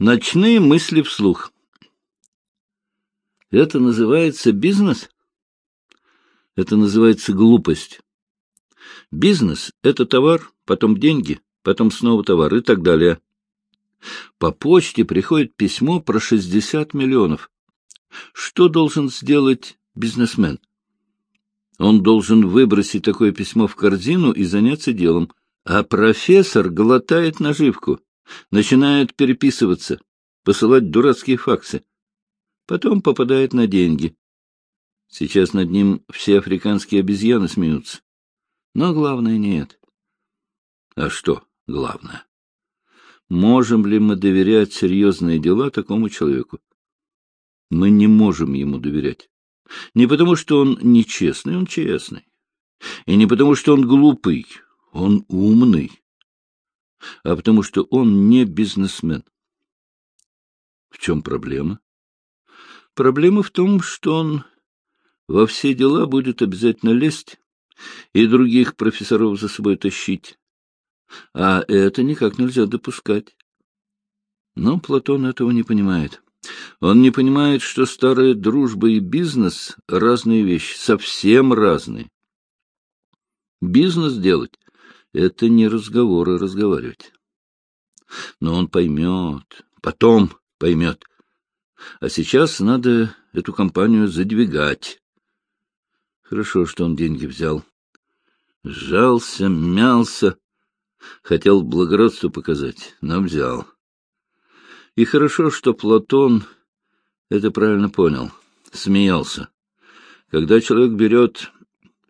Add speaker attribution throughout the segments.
Speaker 1: Ночные мысли вслух. Это называется бизнес? Это называется глупость. Бизнес — это товар, потом деньги, потом снова товар и так далее. По почте приходит письмо про 60 миллионов. Что должен сделать бизнесмен? Он должен выбросить такое письмо в корзину и заняться делом. А профессор глотает наживку начинает переписываться, посылать дурацкие факсы. Потом попадает на деньги. Сейчас над ним все африканские обезьяны смеются. Но главное нет. А что главное? Можем ли мы доверять серьезные дела такому человеку? Мы не можем ему доверять. Не потому, что он нечестный, он честный. И не потому, что он глупый, он умный а потому что он не бизнесмен. В чем проблема? Проблема в том, что он во все дела будет обязательно лезть и других профессоров за собой тащить. А это никак нельзя допускать. Но Платон этого не понимает. Он не понимает, что старая дружба и бизнес — разные вещи, совсем разные. Бизнес делать это не разговоры разговаривать. Но он поймет, потом поймет. А сейчас надо эту компанию задвигать. Хорошо, что он деньги взял. Сжался, мялся, хотел благородство показать, но взял. И хорошо, что Платон это правильно понял, смеялся. Когда человек берет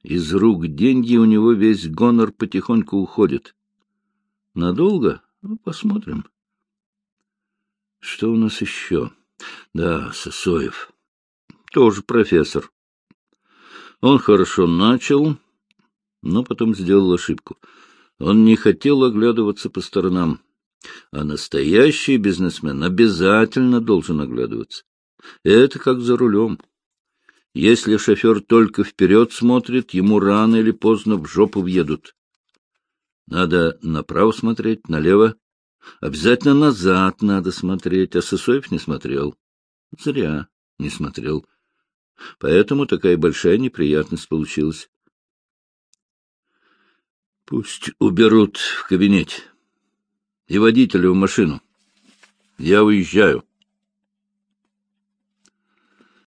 Speaker 1: из рук деньги, у него весь гонор потихоньку уходит. Надолго? Ну, посмотрим. Что у нас еще? Да, Сосоев. Тоже профессор. Он хорошо начал, но потом сделал ошибку. Он не хотел оглядываться по сторонам. А настоящий бизнесмен обязательно должен оглядываться. Это как за рулем. Если шофер только вперед смотрит, ему рано или поздно в жопу въедут. Надо направо смотреть, налево. Обязательно назад надо смотреть, а Сысоев не смотрел. Зря не смотрел. Поэтому такая большая неприятность получилась. Пусть уберут в кабинете. И водителя в машину. Я уезжаю.